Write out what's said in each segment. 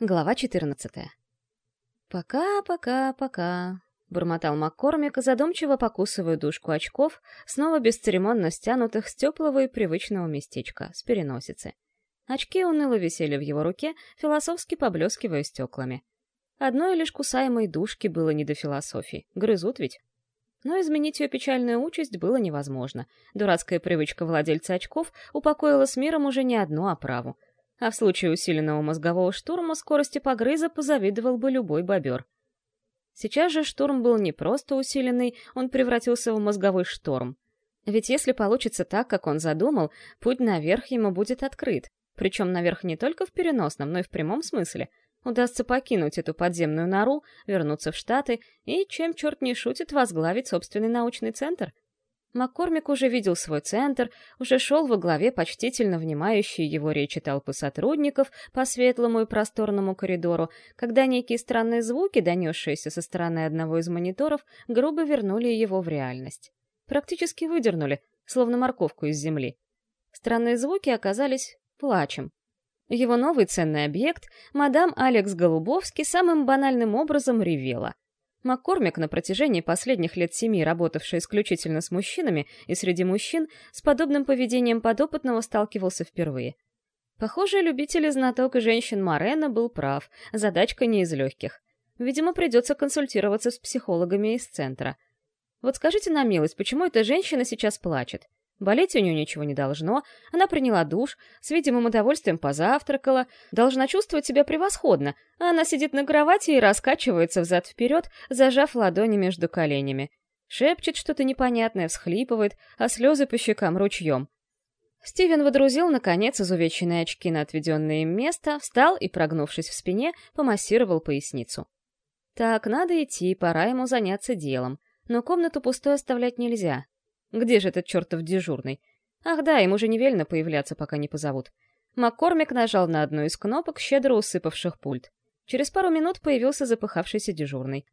Глава 14. «Пока, пока, пока», — бормотал Маккормик, задумчиво покусывая дужку очков, снова бесцеремонно стянутых с теплого и привычного местечка, с переносицы. Очки уныло висели в его руке, философски поблескивая стеклами. Одной лишь кусаемой душки было не до философии, грызут ведь. Но изменить ее печальную участь было невозможно. Дурацкая привычка владельца очков упокоила с миром уже не одну оправу — а в случае усиленного мозгового штурма скорости погрыза позавидовал бы любой бобер. Сейчас же штурм был не просто усиленный, он превратился в мозговой шторм. Ведь если получится так, как он задумал, путь наверх ему будет открыт. Причем наверх не только в переносном, но и в прямом смысле. Удастся покинуть эту подземную нору, вернуться в Штаты и, чем черт не шутит, возглавить собственный научный центр — Маккормик уже видел свой центр, уже шел во главе почтительно внимающие его речи толпы сотрудников по светлому и просторному коридору, когда некие странные звуки, донесшиеся со стороны одного из мониторов, грубо вернули его в реальность. Практически выдернули, словно морковку из земли. Странные звуки оказались плачем. Его новый ценный объект, мадам Алекс Голубовский, самым банальным образом ревела — Маккормик, на протяжении последних лет семи работавший исключительно с мужчинами и среди мужчин, с подобным поведением подопытного сталкивался впервые. Похоже, любитель и знаток женщин Морена был прав, задачка не из легких. Видимо, придется консультироваться с психологами из центра. Вот скажите на милость, почему эта женщина сейчас плачет? Болеть у нее ничего не должно, она приняла душ, с видимым удовольствием позавтракала, должна чувствовать себя превосходно, а она сидит на кровати и раскачивается взад-вперед, зажав ладони между коленями. Шепчет что-то непонятное, всхлипывает, а слезы по щекам ручьем. Стивен водрузил, наконец, изувеченные очки на отведенное им место, встал и, прогнувшись в спине, помассировал поясницу. Так, надо идти, пора ему заняться делом. Но комнату пустой оставлять нельзя, где же этот чертов дежурный? Ах да, ему же не велено появляться, пока не позовут. Маккормик нажал на одну из кнопок, щедро усыпавших пульт. Через пару минут появился запыхавшийся дежурный.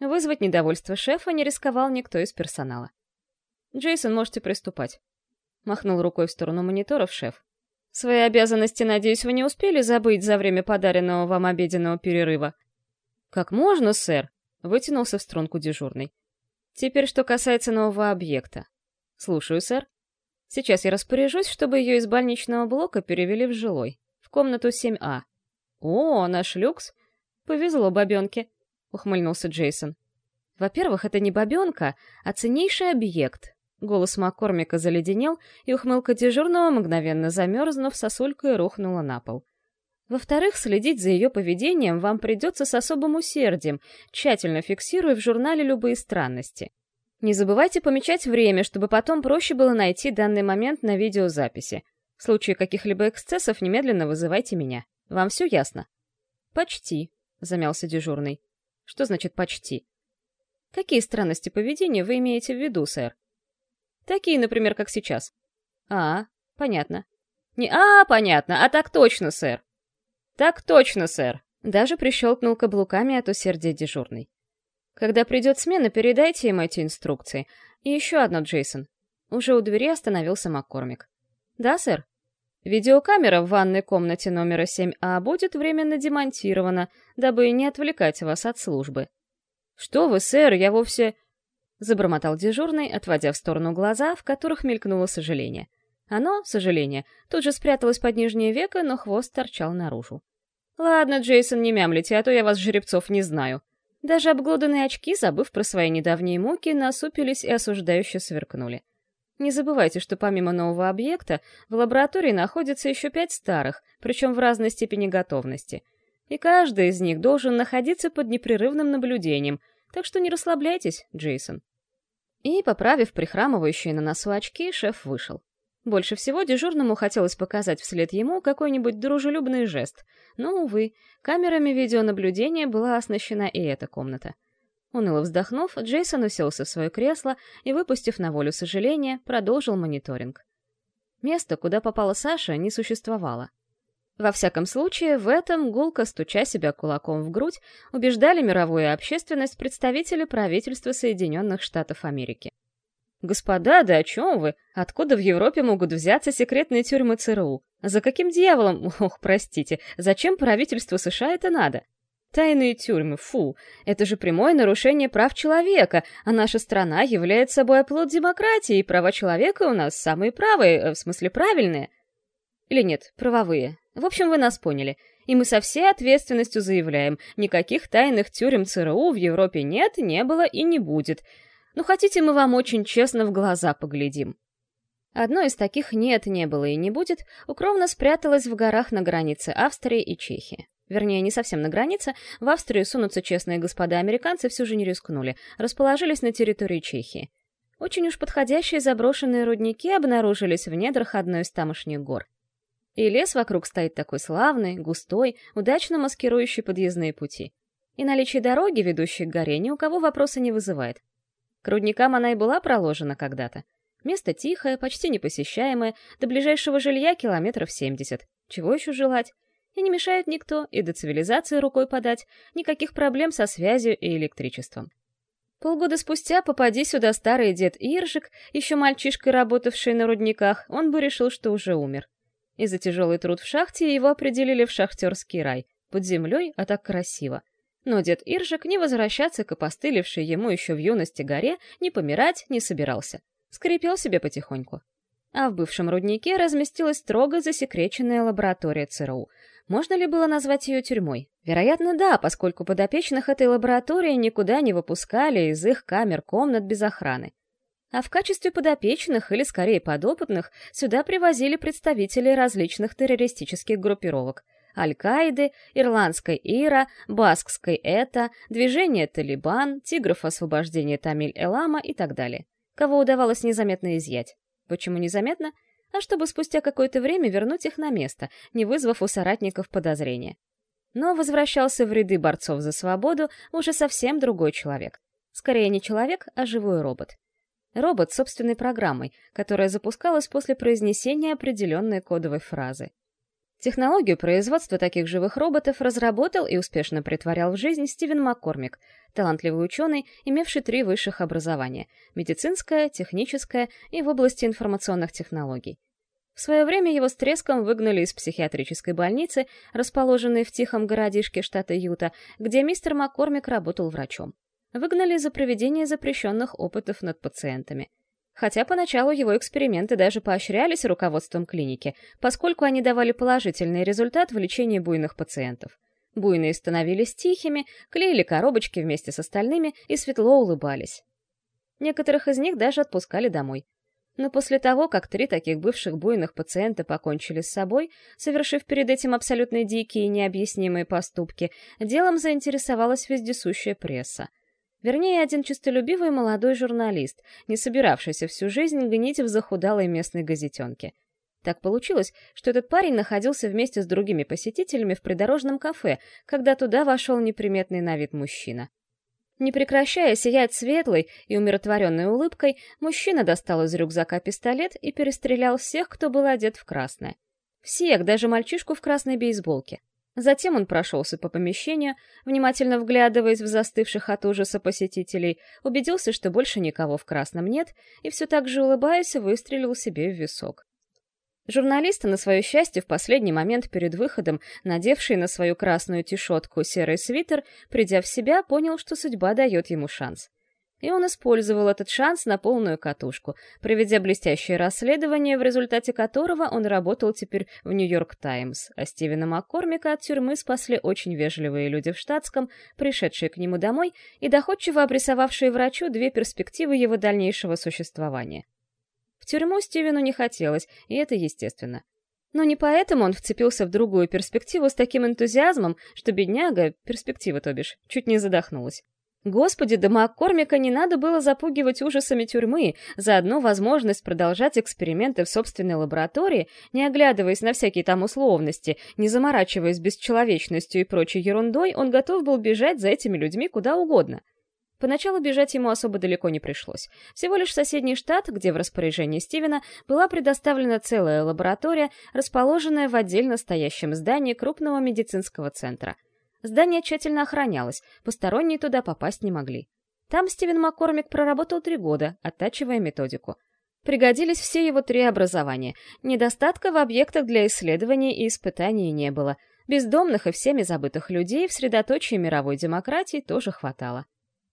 Вызвать недовольство шефа не рисковал никто из персонала. «Джейсон, можете приступать», — махнул рукой в сторону мониторов шеф. «Свои обязанности, надеюсь, вы не успели забыть за время подаренного вам обеденного перерыва?» «Как можно, сэр?» — вытянулся в струнку дежурный. «Теперь, что касается нового объекта. «Слушаю, сэр. Сейчас я распоряжусь, чтобы ее из больничного блока перевели в жилой, в комнату 7А». «О, наш люкс! Повезло бабенке», — ухмыльнулся Джейсон. «Во-первых, это не бабенка, а ценнейший объект». Голос Маккормика заледенел, и ухмылка дежурного, мгновенно замерзнув, сосулькой рухнула на пол. Во-вторых, следить за ее поведением вам придется с особым усердием, тщательно фиксируя в журнале любые странности. Не забывайте помечать время, чтобы потом проще было найти данный момент на видеозаписи. В случае каких-либо эксцессов немедленно вызывайте меня. Вам все ясно? Почти, замялся дежурный. Что значит почти? Какие странности поведения вы имеете в виду, сэр? Такие, например, как сейчас. А, понятно. Не «а, понятно», а так точно, сэр. Так точно, сэр. Даже прищелкнул каблуками от усердия дежурный. Когда придет смена, передайте им эти инструкции. И еще одно, Джейсон. Уже у двери остановился Маккормик. Да, сэр? Видеокамера в ванной комнате номера 7А будет временно демонтирована, дабы не отвлекать вас от службы. Что вы, сэр, я вовсе... Забормотал дежурный, отводя в сторону глаза, в которых мелькнуло сожаление. Оно, сожаление, тут же спряталось под нижнее веко, но хвост торчал наружу. «Ладно, Джейсон, не мямлите, а то я вас, жеребцов, не знаю. Даже обглоданные очки, забыв про свои недавние муки, насупились и осуждающе сверкнули. Не забывайте, что помимо нового объекта, в лаборатории находится еще пять старых, причем в разной степени готовности. И каждый из них должен находиться под непрерывным наблюдением, так что не расслабляйтесь, Джейсон. И, поправив прихрамывающие на носу очки, шеф вышел. Больше всего дежурному хотелось показать вслед ему какой-нибудь дружелюбный жест, но, увы, камерами видеонаблюдения была оснащена и эта комната. Уныло вздохнув, Джейсон уселся в свое кресло и, выпустив на волю сожаления, продолжил мониторинг. Место, куда попала Саша, не существовало. Во всяком случае, в этом, гулко стуча себя кулаком в грудь, убеждали мировую общественность представители правительства Соединенных Штатов Америки. «Господа, да о чем вы? Откуда в Европе могут взяться секретные тюрьмы ЦРУ? За каким дьяволом, ох, простите, зачем правительству США это надо? Тайные тюрьмы, фу, это же прямое нарушение прав человека, а наша страна является собой оплот демократии, и права человека у нас самые правые, э, в смысле правильные. Или нет, правовые. В общем, вы нас поняли. И мы со всей ответственностью заявляем, никаких тайных тюрем ЦРУ в Европе нет, не было и не будет. Ну, хотите, мы вам очень честно в глаза поглядим. Одно из таких нет, не было и не будет, укромно спряталось в горах на границе Австрии и Чехии. Вернее, не совсем на границе, в Австрию сунуться честные господа американцы все же не рискнули, расположились на территории Чехии. Очень уж подходящие заброшенные рудники обнаружились в недрах одной из тамошних гор. И лес вокруг стоит такой славный, густой, удачно маскирующий подъездные пути. И наличие дороги, ведущей к горе, ни у кого вопроса не вызывает. К рудникам она и была проложена когда-то. Место тихое, почти непосещаемое, до ближайшего жилья километров 70. Чего еще желать? И не мешает никто, и до цивилизации рукой подать, никаких проблем со связью и электричеством. Полгода спустя, попади сюда старый дед Иржик, еще мальчишкой работавший на рудниках, он бы решил, что уже умер. И за тяжелый труд в шахте его определили в шахтерский рай, под землей, а так красиво. Но дед Иржик не возвращаться к опостылевшей ему еще в юности горе, не помирать не собирался. Скрипел себе потихоньку. А в бывшем руднике разместилась строго засекреченная лаборатория ЦРУ. Можно ли было назвать ее тюрьмой? Вероятно, да, поскольку подопечных этой лаборатории никуда не выпускали из их камер-комнат без охраны. А в качестве подопечных, или скорее подопытных, сюда привозили представителей различных террористических группировок — Аль-Каиды, Ирландской Ира, Баскской ЭТА, Движение Талибан, Тигров освобождения Тамиль-Элама и так далее. Кого удавалось незаметно изъять. Почему незаметно? А чтобы спустя какое-то время вернуть их на место, не вызвав у соратников подозрения. Но возвращался в ряды борцов за свободу уже совсем другой человек. Скорее не человек, а живой робот. Робот с собственной программой, которая запускалась после произнесения определенной кодовой фразы. Технологию производства таких живых роботов разработал и успешно притворял в жизнь Стивен Маккормик, талантливый ученый, имевший три высших образования — медицинское, техническое и в области информационных технологий. В свое время его с треском выгнали из психиатрической больницы, расположенной в тихом городишке штата Юта, где мистер Маккормик работал врачом. Выгнали за проведение запрещенных опытов над пациентами — Хотя поначалу его эксперименты даже поощрялись руководством клиники, поскольку они давали положительный результат в лечении буйных пациентов. Буйные становились тихими, клеили коробочки вместе с остальными и светло улыбались. Некоторых из них даже отпускали домой. Но после того, как три таких бывших буйных пациента покончили с собой, совершив перед этим абсолютно дикие и необъяснимые поступки, делом заинтересовалась вездесущая пресса — Вернее, один честолюбивый молодой журналист, не собиравшийся всю жизнь гнить в захудалой местной газетенке. Так получилось, что этот парень находился вместе с другими посетителями в придорожном кафе, когда туда вошел неприметный на вид мужчина. Не прекращая сиять светлой и умиротворенной улыбкой, мужчина достал из рюкзака пистолет и перестрелял всех, кто был одет в красное. Всех, даже мальчишку в красной бейсболке. Затем он прошелся по помещению, внимательно вглядываясь в застывших от ужаса посетителей, убедился, что больше никого в красном нет, и все так же улыбаясь, выстрелил себе в висок. Журналист, на свое счастье, в последний момент перед выходом, надевший на свою красную тишотку серый свитер, придя в себя, понял, что судьба дает ему шанс и он использовал этот шанс на полную катушку, проведя блестящее расследование, в результате которого он работал теперь в «Нью-Йорк Таймс», а Стивена Маккормика от тюрьмы спасли очень вежливые люди в штатском, пришедшие к нему домой и доходчиво обрисовавшие врачу две перспективы его дальнейшего существования. В тюрьму Стивену не хотелось, и это естественно. Но не поэтому он вцепился в другую перспективу с таким энтузиазмом, что бедняга, перспектива то бишь, чуть не задохнулась. Господи, да Маккормика не надо было запугивать ужасами тюрьмы, заодно возможность продолжать эксперименты в собственной лаборатории, не оглядываясь на всякие там условности, не заморачиваясь бесчеловечностью и прочей ерундой, он готов был бежать за этими людьми куда угодно. Поначалу бежать ему особо далеко не пришлось. Всего лишь соседний штат, где в распоряжении Стивена была предоставлена целая лаборатория, расположенная в отдельно стоящем здании крупного медицинского центра — Здание тщательно охранялось, посторонние туда попасть не могли. Там Стивен Маккормик проработал три года, оттачивая методику. Пригодились все его три образования. Недостатка в объектах для исследований и испытаний не было. Бездомных и всеми забытых людей в средоточии мировой демократии тоже хватало.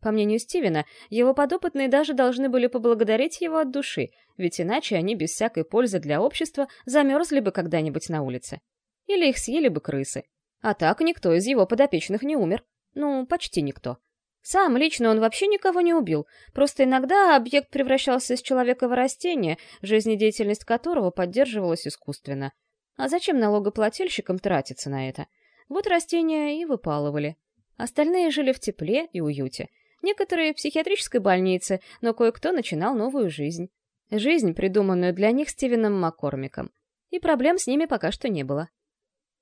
По мнению Стивена, его подопытные даже должны были поблагодарить его от души, ведь иначе они без всякой пользы для общества замерзли бы когда-нибудь на улице. Или их съели бы крысы. А так никто из его подопечных не умер. Ну, почти никто. Сам лично он вообще никого не убил, просто иногда объект превращался из человека в растение, жизнедеятельность которого поддерживалась искусственно. А зачем налогоплательщикам тратиться на это? Вот растения и выпалывали. Остальные жили в тепле и уюте. Некоторые в психиатрической больнице, но кое-кто начинал новую жизнь. Жизнь, придуманную для них Стивеном Маккормиком. И проблем с ними пока что не было.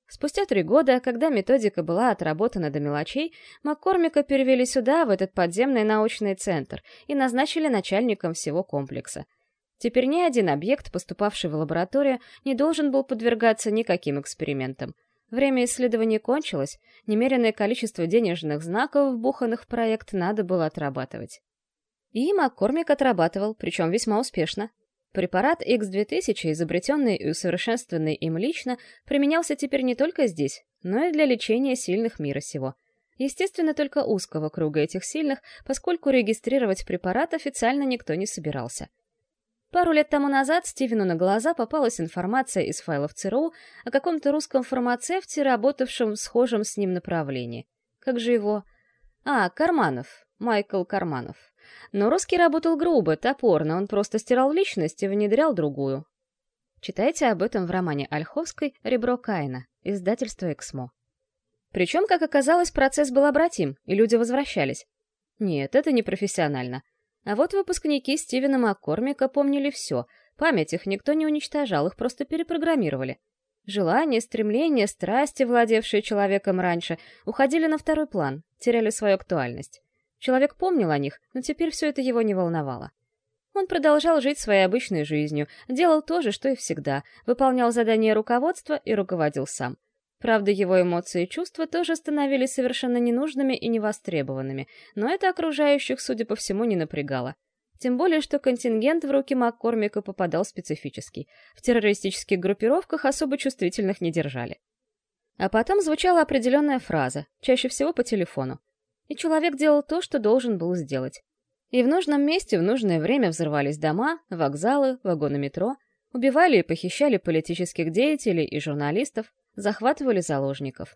Спустя три года, когда методика была отработана до мелочей, Маккормика перевели сюда, в этот подземный научный центр, и назначили начальником всего комплекса. Теперь ни один объект, поступавший в лабораторию, не должен был подвергаться никаким экспериментам. Время исследований кончилось, немеренное количество денежных знаков, вбуханных в проект, надо было отрабатывать. И Маккормик отрабатывал, причем весьма успешно. Препарат X2000, изобретенный и усовершенствованный им лично, применялся теперь не только здесь, но и для лечения сильных мира сего. Естественно, только узкого круга этих сильных, поскольку регистрировать препарат официально никто не собирался. Пару лет тому назад Стивену на глаза попалась информация из файлов ЦРУ о каком-то русском фармацевте, работавшем в схожем с ним направлении. Как же его? А, Карманов. Майкл Карманов. Но русский работал грубо, топорно, он просто стирал личность и внедрял другую. Читайте об этом в романе Ольховской «Ребро Каина», издательство «Эксмо». Причем, как оказалось, процесс был обратим, и люди возвращались. Нет, это не профессионально. А вот выпускники Стивена Маккормика помнили все. Память их никто не уничтожал, их просто перепрограммировали. Желания, стремления, страсти, владевшие человеком раньше, уходили на второй план, теряли свою актуальность. Человек помнил о них, но теперь все это его не волновало. Он продолжал жить своей обычной жизнью, делал то же, что и всегда, выполнял задания руководства и руководил сам. Правда, его эмоции и чувства тоже становились совершенно ненужными и невостребованными, но это окружающих, судя по всему, не напрягало. Тем более, что контингент в руки Маккормика попадал специфический. В террористических группировках особо чувствительных не держали. А потом звучала определенная фраза, чаще всего по телефону и человек делал то, что должен был сделать. И в нужном месте в нужное время взрывались дома, вокзалы, вагоны метро, убивали и похищали политических деятелей и журналистов, захватывали заложников.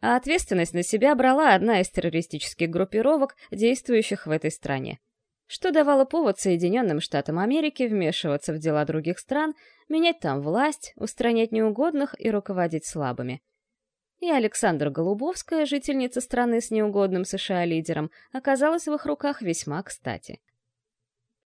А ответственность на себя брала одна из террористических группировок, действующих в этой стране. Что давало повод Соединенным Штатам Америки вмешиваться в дела других стран, менять там власть, устранять неугодных и руководить слабыми – и Александра Голубовская, жительница страны с неугодным США-лидером, оказалась в их руках весьма кстати.